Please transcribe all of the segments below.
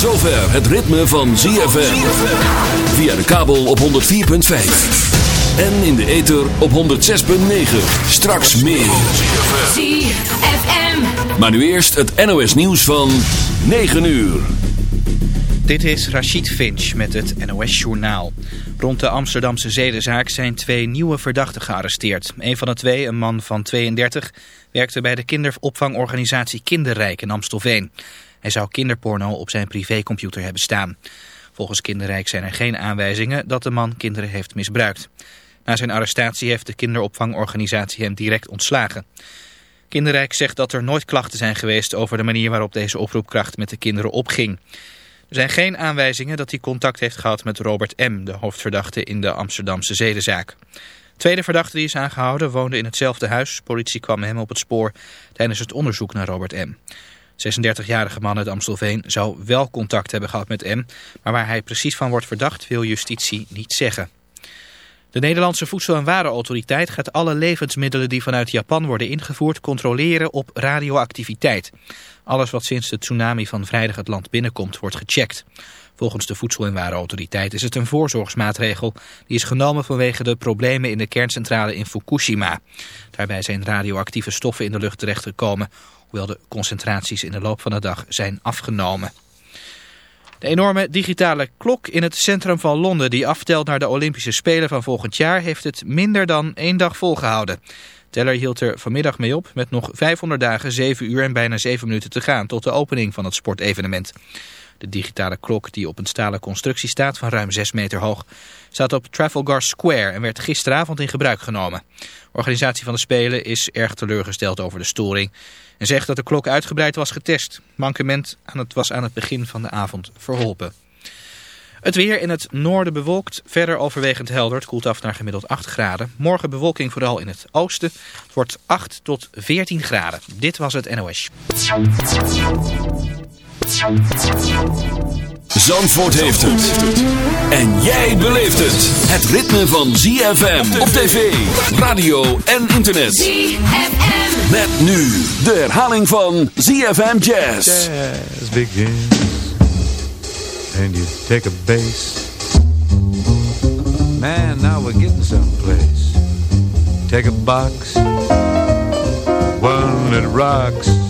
zover het ritme van ZFM. Via de kabel op 104.5. En in de ether op 106.9. Straks meer. ZFM. Maar nu eerst het NOS nieuws van 9 uur. Dit is Rachid Finch met het NOS-journaal. Rond de Amsterdamse zedenzaak zijn twee nieuwe verdachten gearresteerd. Een van de twee, een man van 32, werkte bij de kinderopvangorganisatie Kinderrijk in Amstelveen. Hij zou kinderporno op zijn privécomputer hebben staan. Volgens Kinderrijk zijn er geen aanwijzingen dat de man kinderen heeft misbruikt. Na zijn arrestatie heeft de kinderopvangorganisatie hem direct ontslagen. Kinderrijk zegt dat er nooit klachten zijn geweest over de manier waarop deze oproepkracht met de kinderen opging. Er zijn geen aanwijzingen dat hij contact heeft gehad met Robert M., de hoofdverdachte in de Amsterdamse zedenzaak. Tweede verdachte die is aangehouden woonde in hetzelfde huis. Politie kwam hem op het spoor tijdens het onderzoek naar Robert M. 36-jarige man uit Amstelveen zou wel contact hebben gehad met M, maar waar hij precies van wordt verdacht wil justitie niet zeggen. De Nederlandse Voedsel- en Warenautoriteit gaat alle levensmiddelen die vanuit Japan worden ingevoerd controleren op radioactiviteit. Alles wat sinds de tsunami van vrijdag het land binnenkomt wordt gecheckt. Volgens de Voedsel- en Warenautoriteit is het een voorzorgsmaatregel die is genomen vanwege de problemen in de kerncentrale in Fukushima. Daarbij zijn radioactieve stoffen in de lucht terechtgekomen, hoewel de concentraties in de loop van de dag zijn afgenomen. De enorme digitale klok in het centrum van Londen die aftelt naar de Olympische Spelen van volgend jaar heeft het minder dan één dag volgehouden. Teller hield er vanmiddag mee op met nog 500 dagen, 7 uur en bijna 7 minuten te gaan tot de opening van het sportevenement. De digitale klok die op een stalen constructie staat van ruim 6 meter hoog staat op Trafalgar Square en werd gisteravond in gebruik genomen. De organisatie van de Spelen is erg teleurgesteld over de storing en zegt dat de klok uitgebreid was getest. Mankement aan het was aan het begin van de avond verholpen. Het weer in het noorden bewolkt, verder overwegend helder. Het koelt af naar gemiddeld 8 graden. Morgen bewolking vooral in het oosten. Het wordt 8 tot 14 graden. Dit was het NOS. Zandvoort heeft het. En jij beleeft het. Het ritme van ZFM op tv, radio en internet. ZFM. Met nu de herhaling van ZFM Jazz. jazz begins and you take a bass man now we're getting someplace take a box one that rocks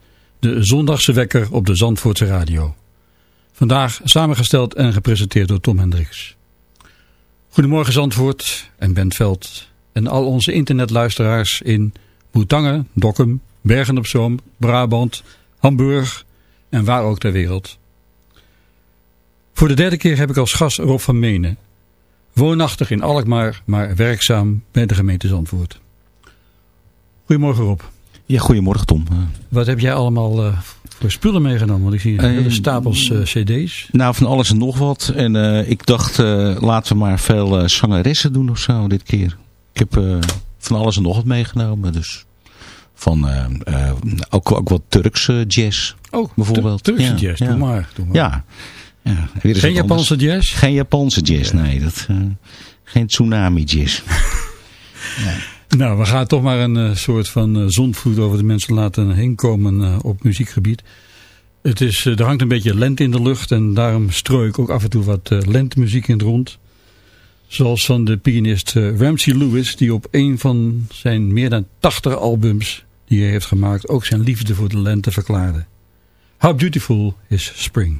De zondagse wekker op de Zandvoortse radio. Vandaag samengesteld en gepresenteerd door Tom Hendricks. Goedemorgen Zandvoort en Bentveld en al onze internetluisteraars in Boetangen, Dokkum, Bergen op Zoom, Brabant, Hamburg en waar ook ter wereld. Voor de derde keer heb ik als gast Rob van Menen. Woonachtig in Alkmaar, maar werkzaam bij de gemeente Zandvoort. Goedemorgen Rob. Ja, goedemorgen Tom. Wat heb jij allemaal eh, voor spullen meegenomen? Want ik zie een Eh, hele stapels eh, cd's. Nou, van alles en nog wat. En eh, ik dacht, laten we maar veel zangeressen doen of zo dit keer. Ik heb van alles en nog wat meegenomen. Dus van ook, ook wat Turkse jazz. Oh, bijvoorbeeld. Turkse Ja, jazz, ja. doe maar. Doe maar. Ja. ja Geen Japanse anders. jazz? Geen Japanse jazz, nee. Dat, geen tsunami jazz. Nou, we gaan toch maar een eh, soort van zondvloed over de mensen laten heen komen eh, op muziekgebied. Het is, er hangt een beetje lente in de lucht en daarom strooi ik ook af en toe wat lentemuziek in het rond. Zoals van de pianist Ramsey Lewis, die op een van zijn meer dan 80 albums die hij heeft gemaakt ook zijn liefde voor de lente verklaarde. How Beautiful is Spring.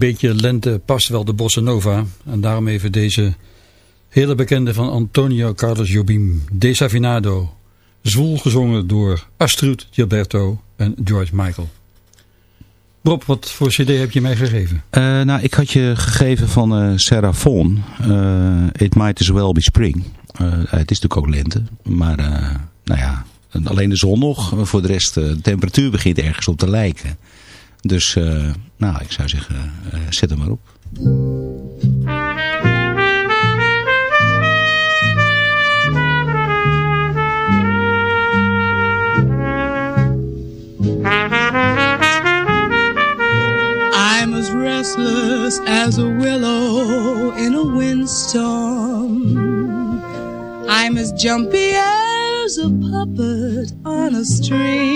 Beetje lente past wel de bossa nova. En daarom even deze hele bekende van Antonio Carlos Jobim, Desafinado. Zwoel gezongen door Astrid Gilberto en George Michael. Rob, wat voor cd heb je mij gegeven? Uh, nou, ik had je gegeven van. Uh, It Might As Well Be Spring. het is natuurlijk ook lente. Maar, nou ja, alleen de zon nog. Voor de rest, de temperatuur begint ergens op te lijken. Dus, eh, nou, ik zou zeggen, eh, zet hem maar op. restless as a willow in a windstorm. I'm as jumpy as a puppet on a string.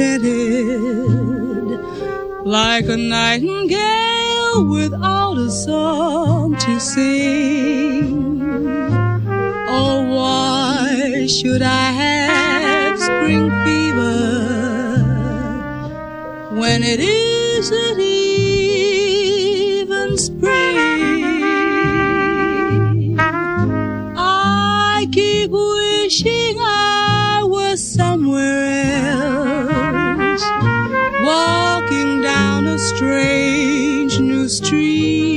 Discontented, like a nightingale without a song to sing. Oh, why should I have spring fever when it isn't strange new street,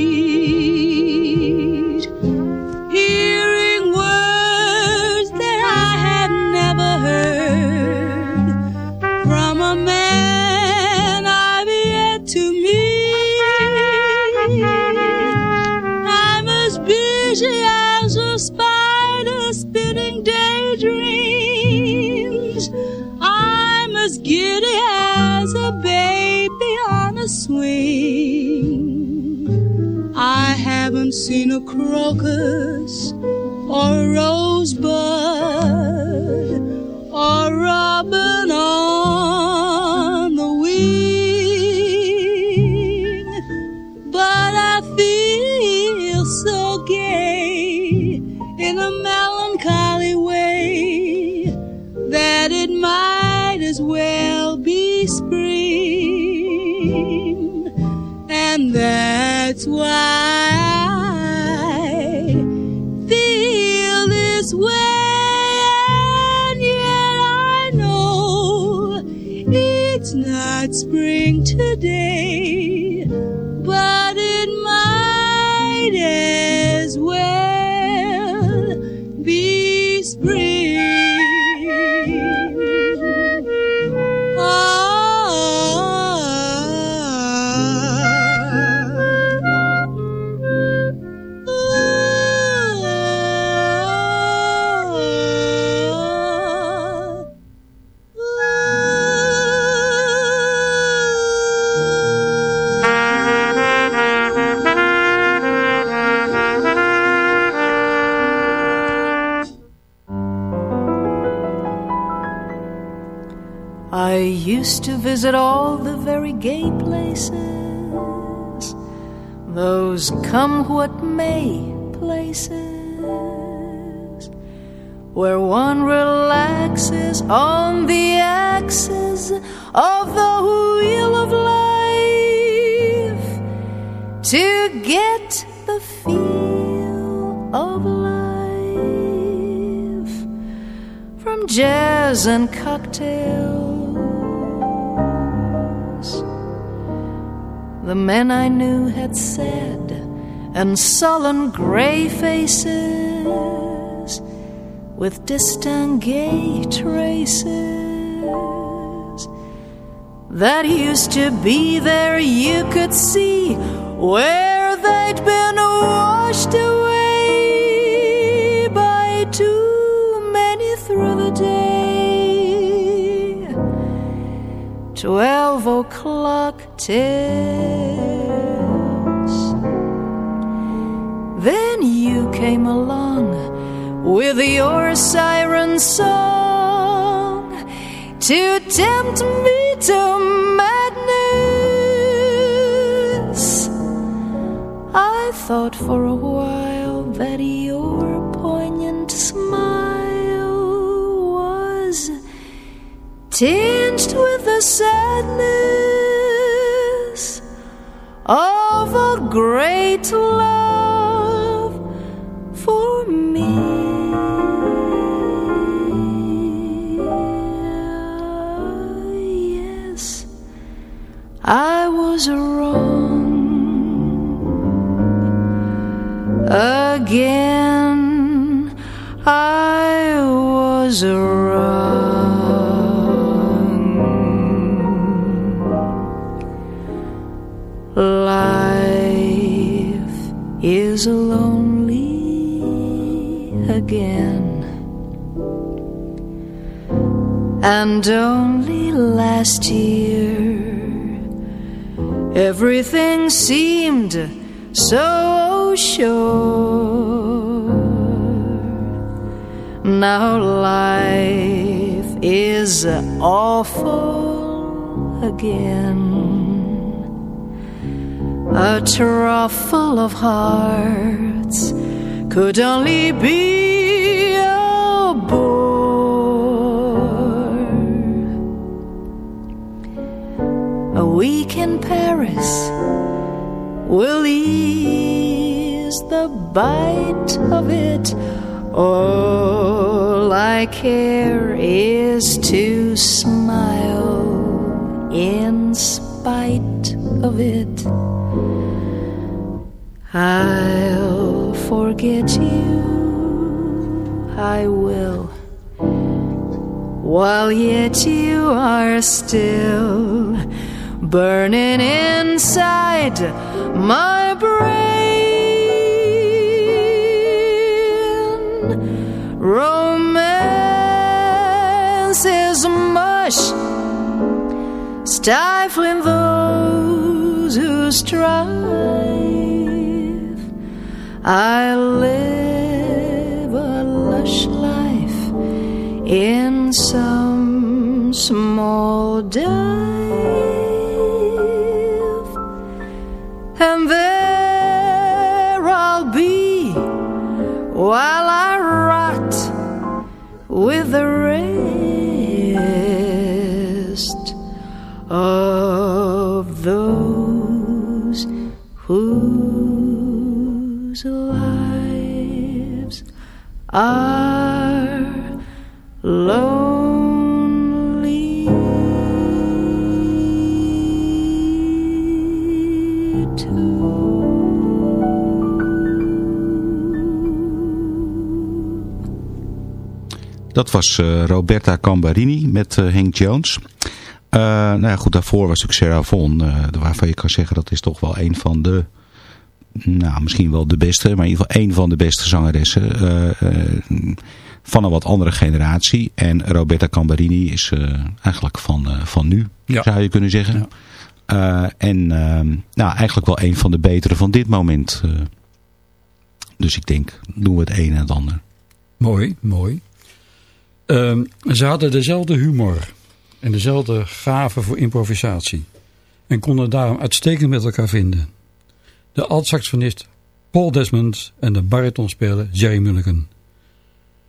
crocus or a to all the very gay places, those come what may places, where one relaxes on the axis of the wheel of life to get the feel of life from jazz and cocktails the men I knew had said, and sullen grey faces with distant gay traces that used to be there, you could see where they'd been washed away by too many through the day. Twelve o'clock Then you came along with your siren song to tempt me to madness. I thought for a while that your poignant smile was tinged with a sadness of a great love for me. Ah, yes, I was wrong again. I was wrong. And only last year everything seemed so sure. Now life is awful again. A trough full of hearts could only be A week in Paris will ease the bite of it. All I care is to smile in spite of it. I'll forget you, I will, while yet you are still burning inside my brain. Romance is mush, stifling those who strive. I live a lush life in some small dive, while I rot with the rest of those whose lives are lonely Dat was eh, Roberta Cambarini met eh, Hank Jones. Eh, nou ja, goed, daarvoor was ook Sarah Vaughan, eh, waarvan je kan zeggen dat is toch wel een van de, nou misschien wel de beste, maar in ieder geval een van de beste zangeressen eh, eh, van een wat andere generatie. En Roberta Cambarini is eh, eigenlijk van, eh, van nu, Ja. zou je kunnen zeggen. Ja. Eh, en ehm, nou, eigenlijk wel een van de betere van dit moment. eh. dus ik denk, doen we het een en het ander. Mooi, mooi. Ehm, ze hadden dezelfde humor en dezelfde gave voor improvisatie. En konden daarom uitstekend met elkaar vinden. De altsaxofonist Paul Desmond en de baritonspeler Jerry Mulligan.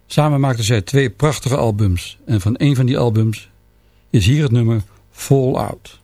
Samen maakten zij twee prachtige albums. En van een van die albums is hier het nummer Fall Out.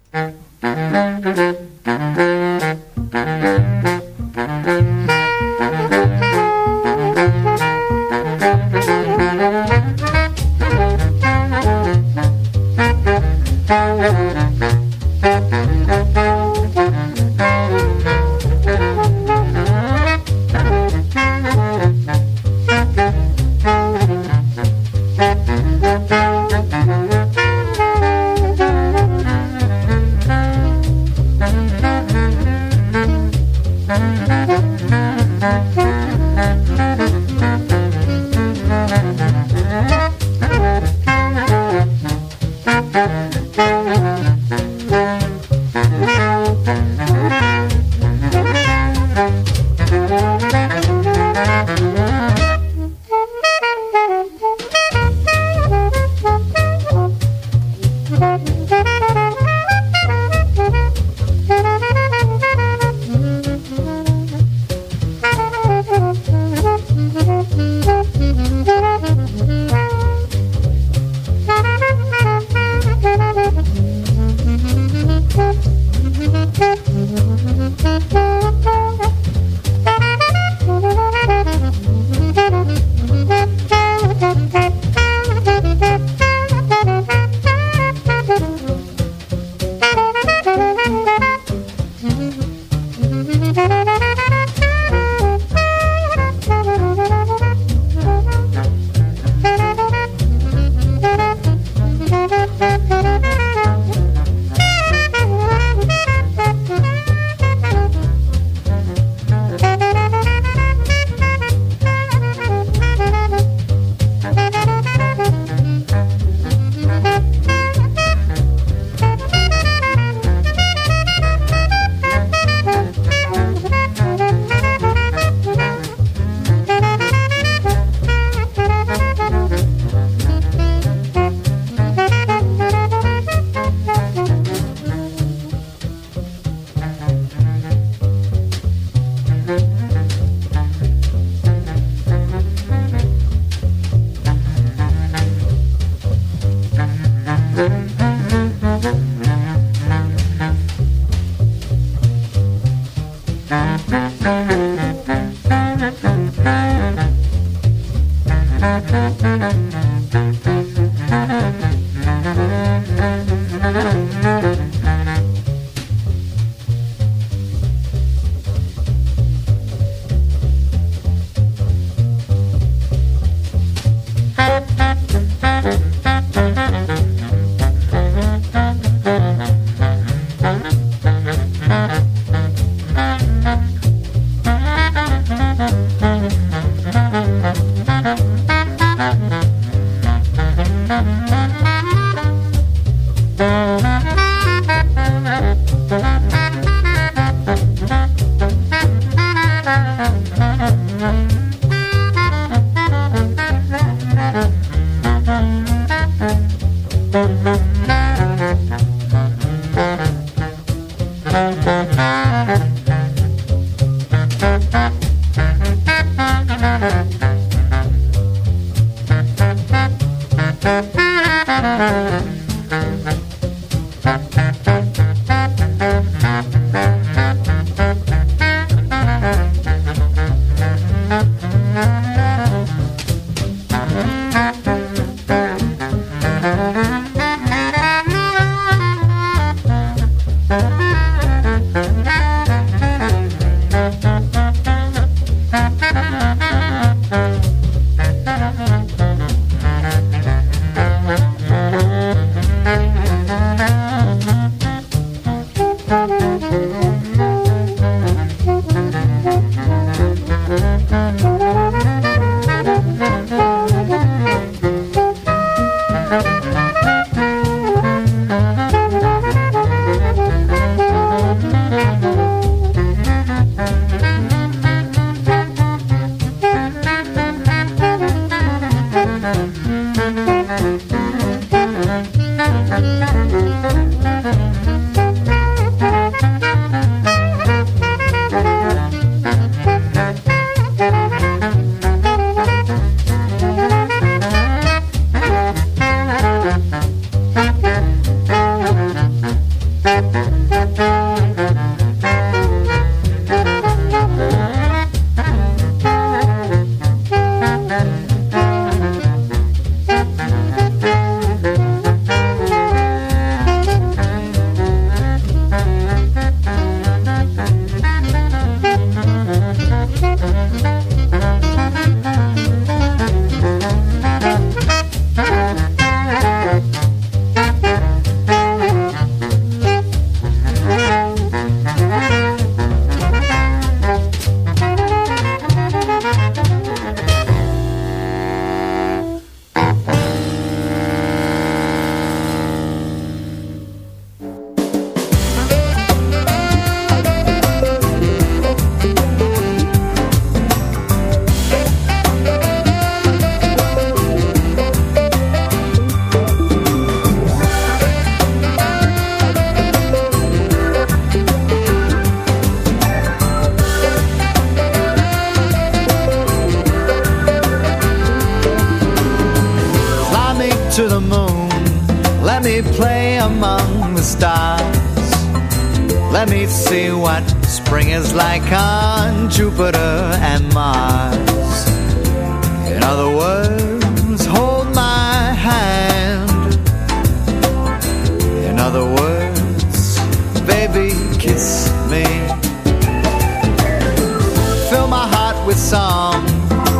Song.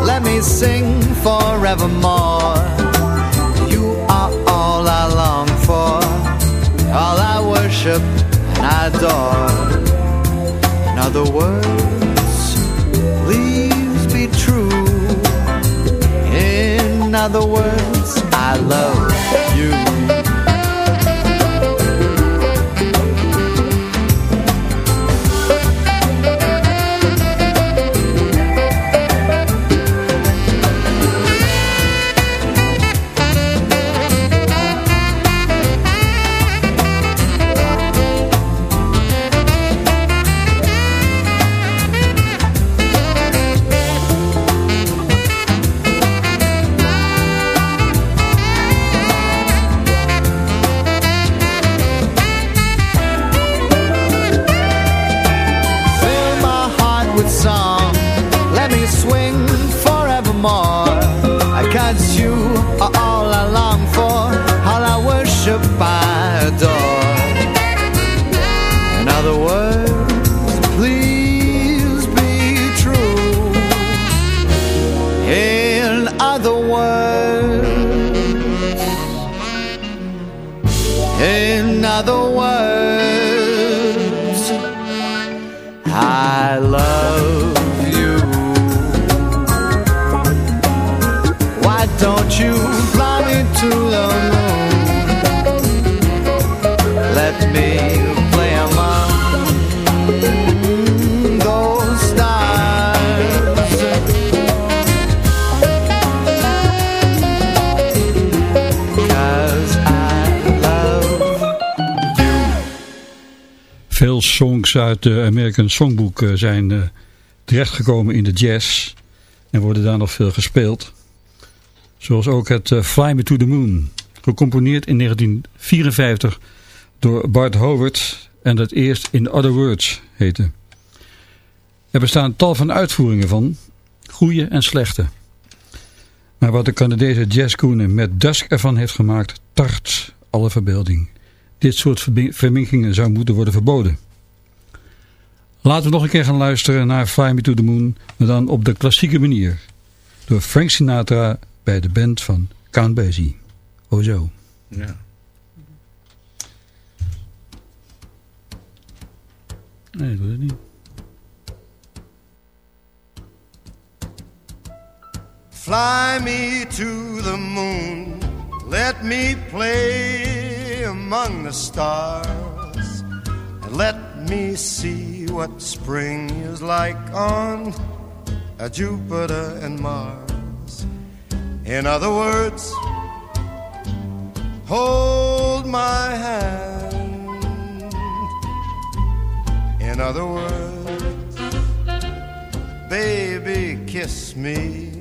Let me sing forevermore. You are all I long for, all I worship and adore. In other words, please be true. In other words, I love songs uit de American Songbook eh, zijn eh, terechtgekomen in de jazz en worden daar nog veel gespeeld. Zoals ook het eh, Fly Me to the Moon, gecomponeerd in 1954 door Bart Howard en dat eerst In Other Words heette. Er bestaan tal van uitvoeringen van, goede en slechte. Maar wat de Canadese jazzkoene met Dusk ervan heeft gemaakt, tart alle verbeelding. Dit soort verminkingen zou moeten worden verboden. Laten we nog een keer gaan luisteren naar Fly Me to the Moon, maar dan op de klassieke manier. Door Frank Sinatra bij de band van Count Basie. O zo. Ja. Nee, dat het niet. Fly me to the moon, let me play among the stars, and let me see what spring is like on a Jupiter and Mars. In other words, hold my hand. In other words, baby, kiss me.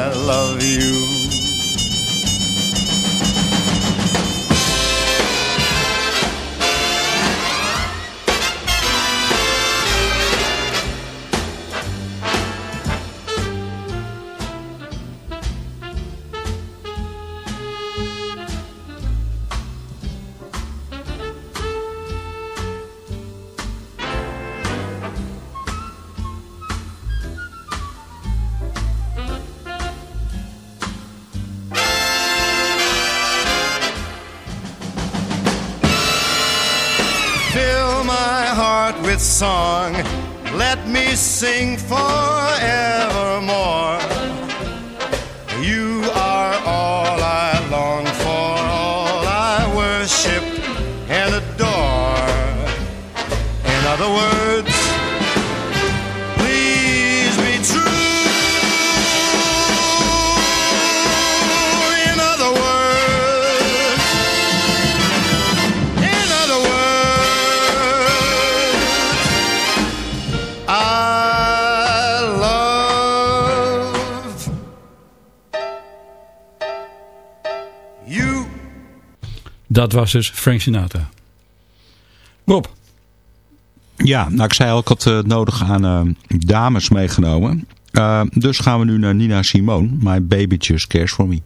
was dus Frank Sinatra. Rob. Ja, nou ik zei al, ik had het nodig aan eh, dames meegenomen. Eh, dus gaan we nu naar Nina Simone, My Baby Just Cares For Me.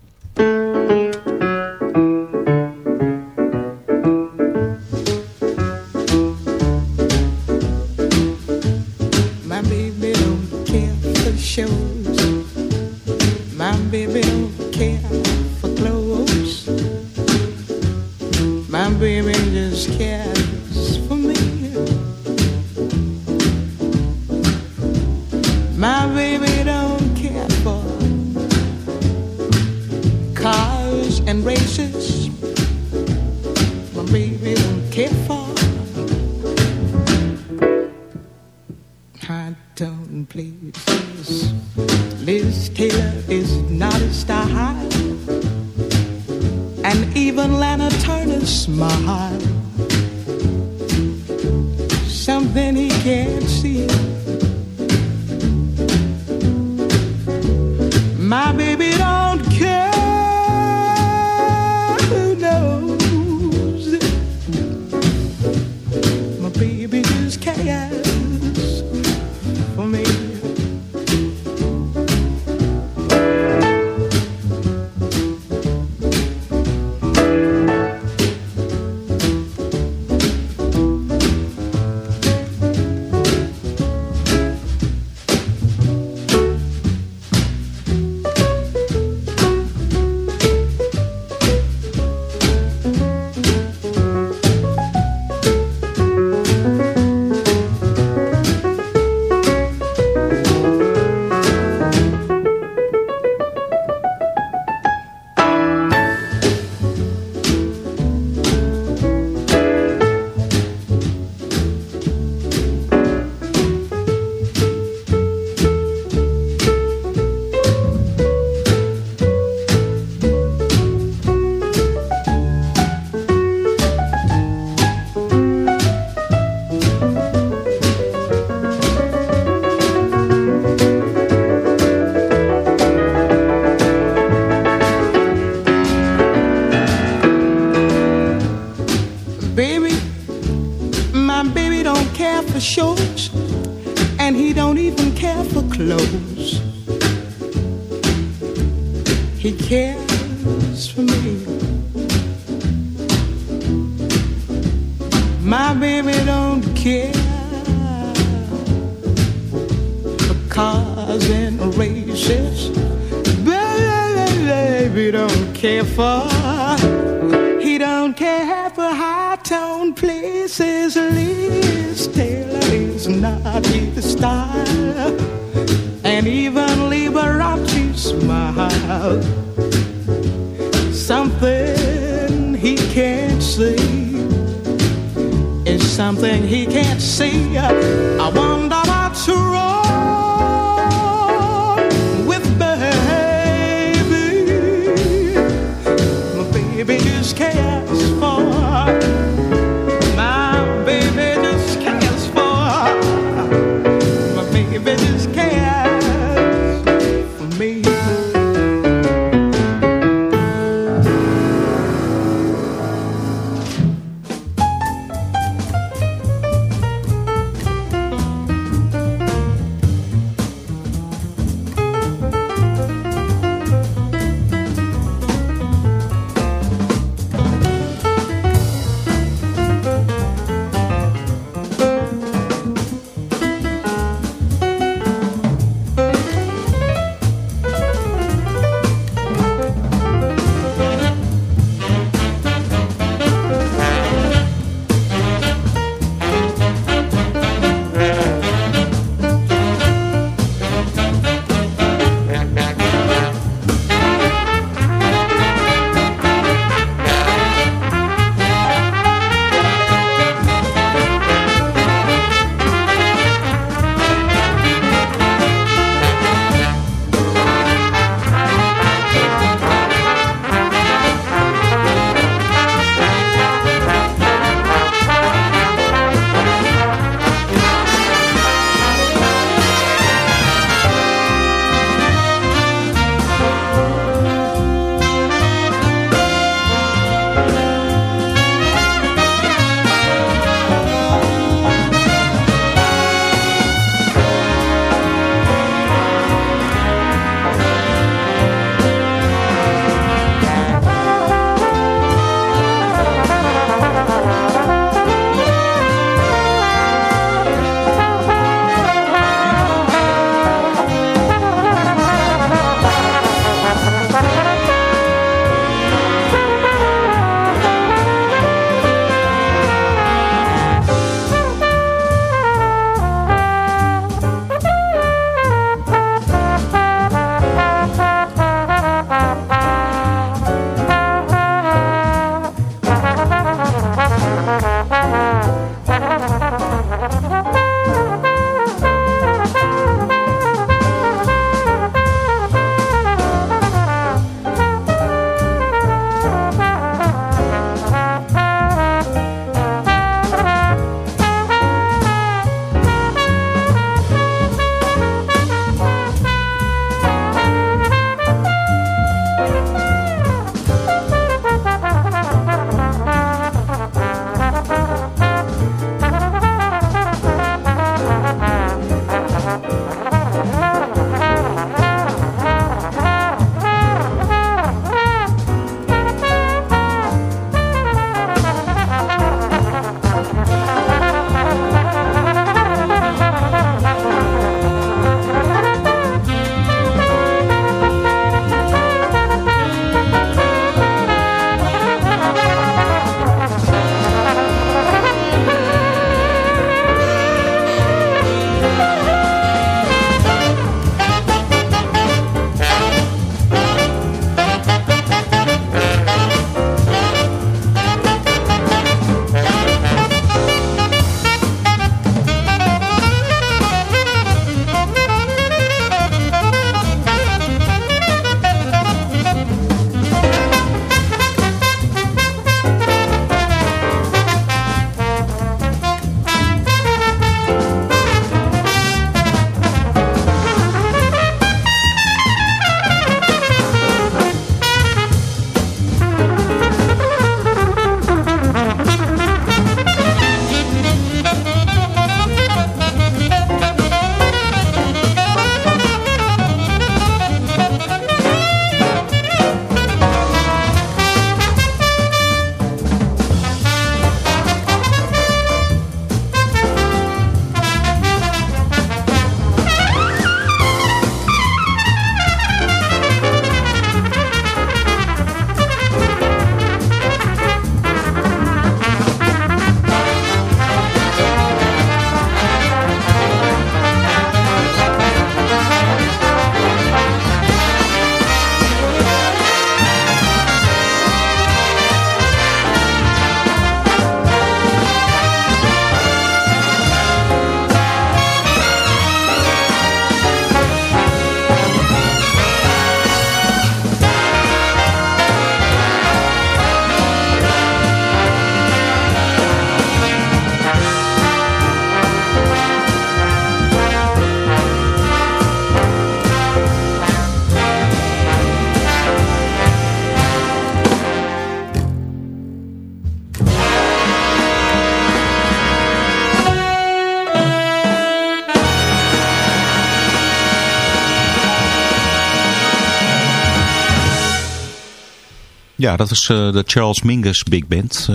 Ja, dat is de Charles Mingus Big Band.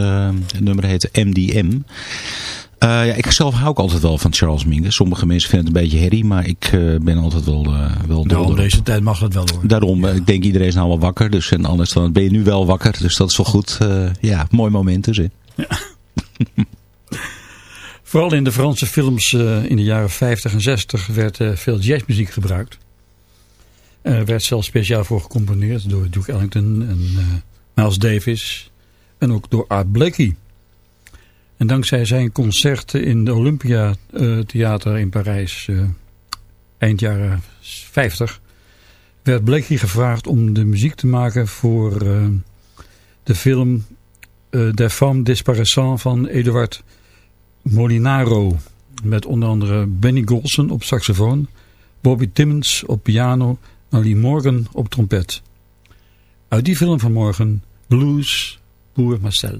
het nummer heet MDM. Uh, ja, ik zelf hou ik altijd wel van Charles Mingus. Sommige mensen vinden het een beetje herrie, maar ik ben altijd wel, uh, wel. Nou, deze tijd mag het wel hoor. Daarom, ik denk iedereen is nou wel wakker. Dus en anders dan ben je nu wel wakker. Dus dat is wel goed. ja, mooi moment dus. Ja. Vooral in de Franse films in de jaren 50 en 60 werd veel jazzmuziek gebruikt. Er werd zelfs speciaal voor gecomponeerd door Duke Ellington en Miles Davis. En ook door Art Blakey. En dankzij zijn concerten in de Olympia uh, Theater in Parijs uh, eind jaren 50 werd Blakey gevraagd om de muziek te maken voor uh, de film Des Femmes Disparaissant van Eduard Molinaro. Met onder andere Benny Golson op saxofoon, Bobby Timmons op piano en Lee Morgan op trompet. Uit die film van morgen Blues Boer Marcel.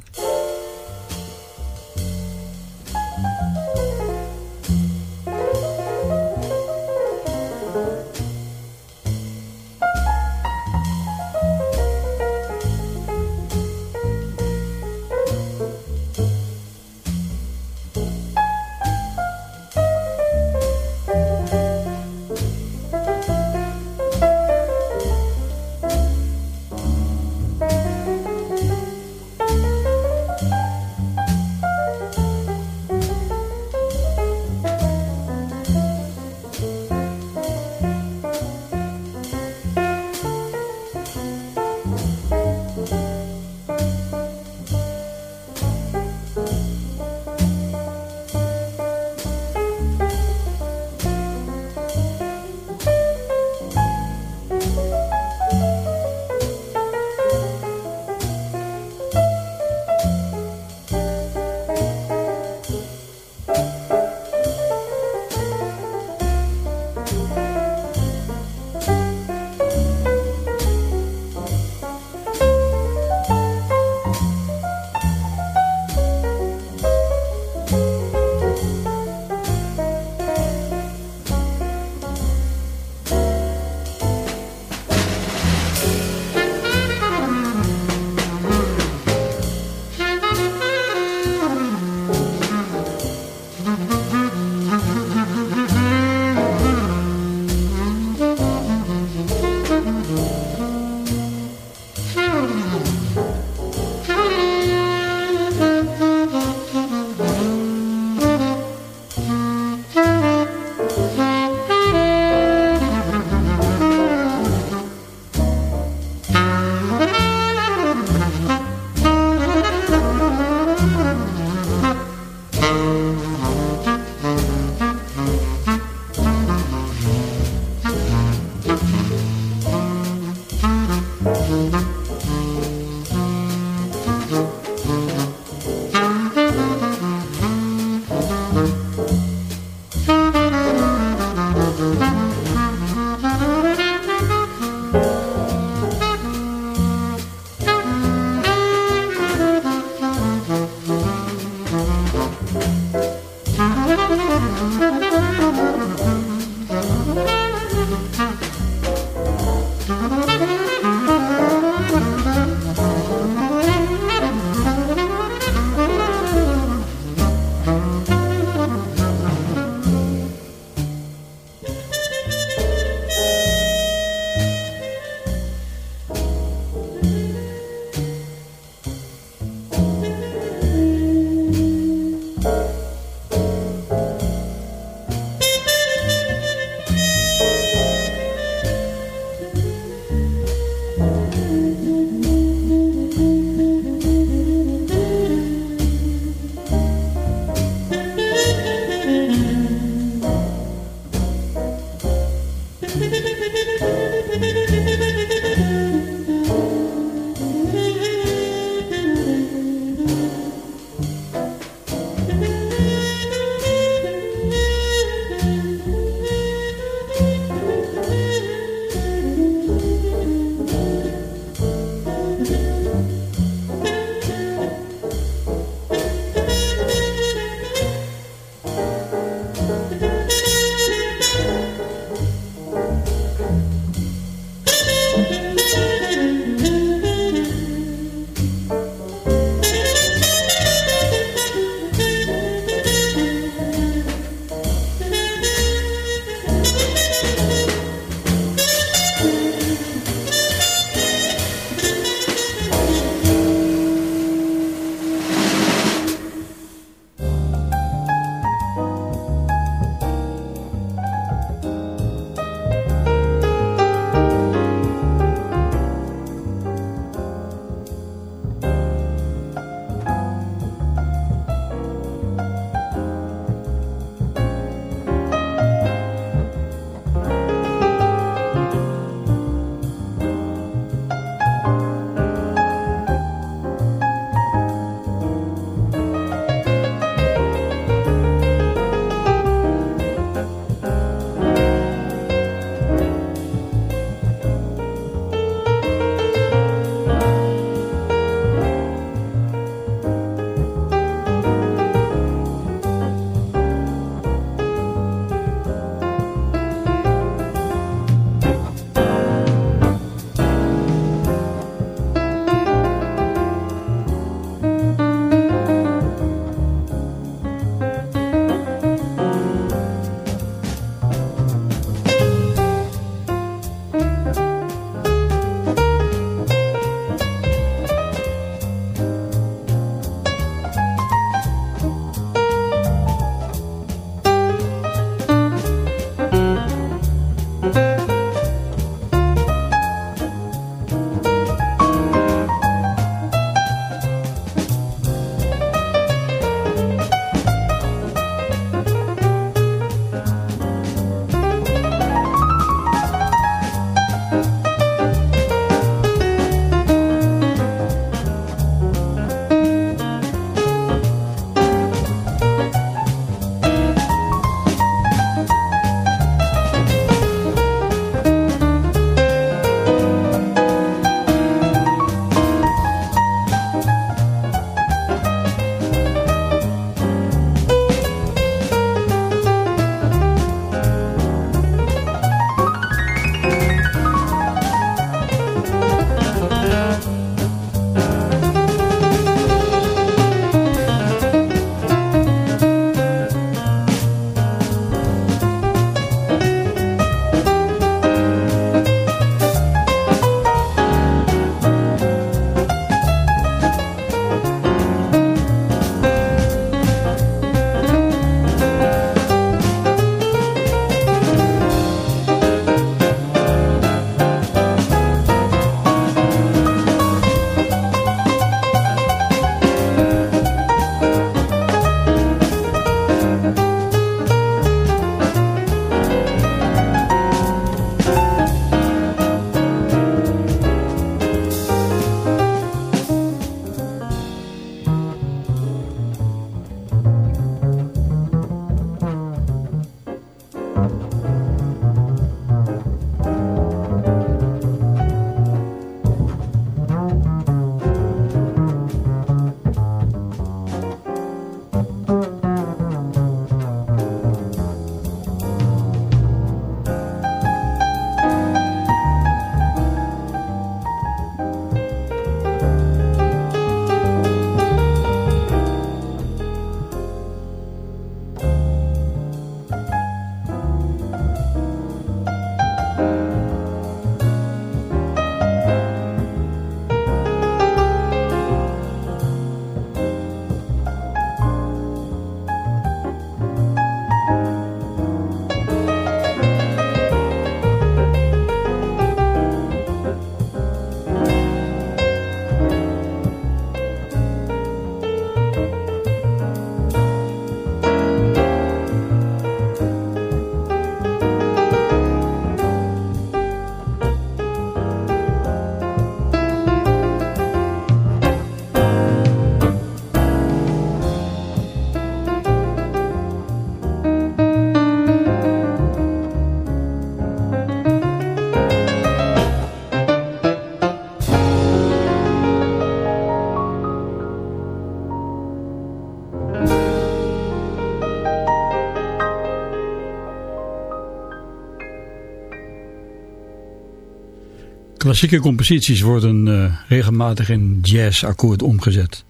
Klassieke composities worden uh, regelmatig in jazzakkoord omgezet.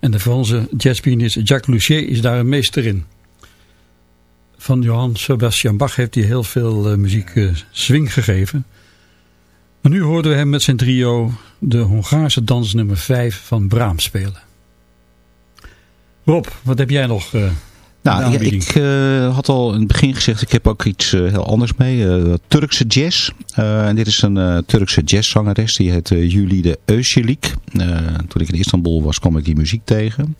En de Franse jazzpianist Jacques Lussier is daar een meester in. Van Johann Sebastian Bach heeft hij heel veel uh, muziek uh, swing gegeven. Maar nu hoorden we hem met zijn trio de Hongaarse dans nummer 5 van Brahms spelen. Rob, wat heb jij nog nou, ik, ik uh, had al in het begin gezegd, ik heb ook iets uh, heel anders mee. Uh, Turkse jazz. en dit is een Turkse jazzzangeres, die heet Julide Özcelik. toen ik in Istanbul was, kwam ik die muziek tegen.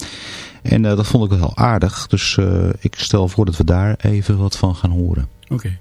En dat vond ik wel heel aardig. Dus ik stel voor dat we daar even wat van gaan horen. Oké.